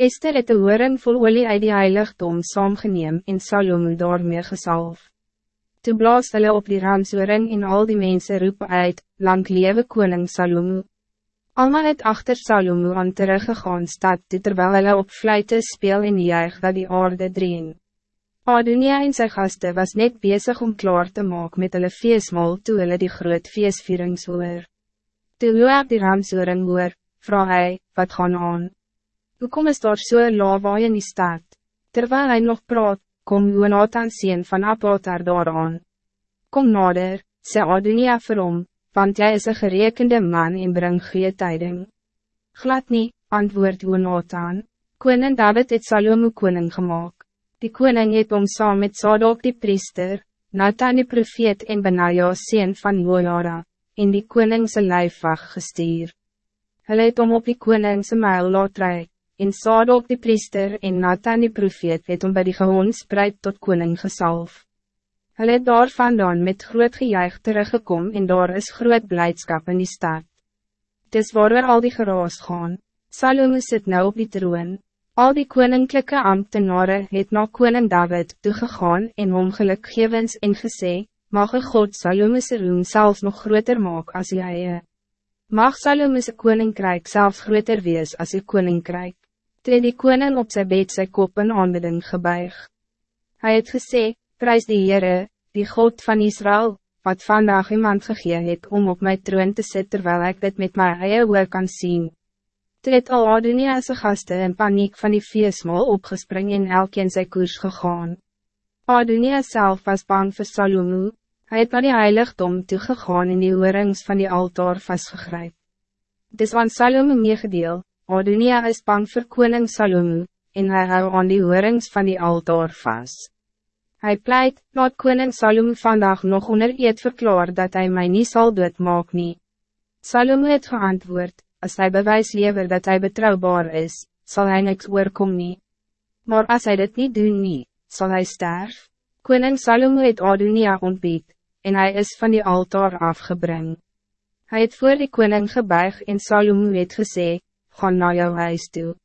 Esther het de horing vol olie uit die heiligdom saamgeneem en Salome daarmee gesalf. Toe blaas hulle op die ramshoring en al die mensen roep uit, lang lewe koning Salome. Almal het achter Salome aan teruggegaan stad toe terwijl hulle op fluite speel en juig dat die aarde dreen. Adonia en sy gasten was net bezig om klaar te maken met hulle feestmaal toe hulle die groot feestvierings hoor. Toe Joab die ramshoring hoor, vraag hy, wat gaan aan? Hoekom is daar so lawaai in die stad? Terwijl hij nog praat, kom Jonathan sien van Apotar daaraan. Kom nader, sê Adonia vir hom, want jij is een gerekende man en bring goeie tyding. Glad nie, antwoord Jonathan, koning David het Salome koning gemaakt. Die koning het om saam met Sadok die priester, Nathan die profeet en Benaja sien van Jojara, en die koningse lijfwacht gestuur. Hulle het om op die koningse muil laat reik en Sadok die priester en Nathan die profeet het om by die gehoon spreid tot koning gesalf. Hulle het daar vandaan met groot gejuig teruggekom en daar is groot blijdschap in die stad. Dis waar weer al die geraas gaan, Salome sit nou op die troon, al die koninklijke ambtenaren het na koning David toegegaan en hom gelukgevens en gesê, mag een God Salome's roem zelfs nog groter maak als jy Mag Salome's koninkrijk zelfs groter wees als uw koninkrijk. Toe die koning op zijn bed sy kop in aanbidding gebuig. Hij het gesê, prijs die Heere, die God van Israël, wat vandaag iemand gegee het om op mijn troon te zitten terwijl ik dit met mijn eie oor kan zien. Toe het al Adonia's gasten in paniek van die feestmaal opgespring en elkeen sy koers gegaan. Adonia zelf was bang voor Salomo, hij het naar die heiligdom toegegaan en die oorings van die altaar vastgegryp. Dis van Salomo meegedeel, Adonia is bang voor koning Salomo, en hij hou aan die hoorings van die altaar vast. Hij pleit, laat koning Salomo vandaag nog onder eet verklaar dat hij mij niet zal doodmaak nie. Salomo het geantwoord, als hij bewijs lever dat hij betrouwbaar is, zal hij niks oorkom nie. Maar als hij dit niet doen nie, zal hij sterf. Koning Salomo het Adonia ontbied, en hij is van die altaar afgebring. Hij het voor die koning gebuig en Salomo het gezegd, gaan naar jouw huis toe.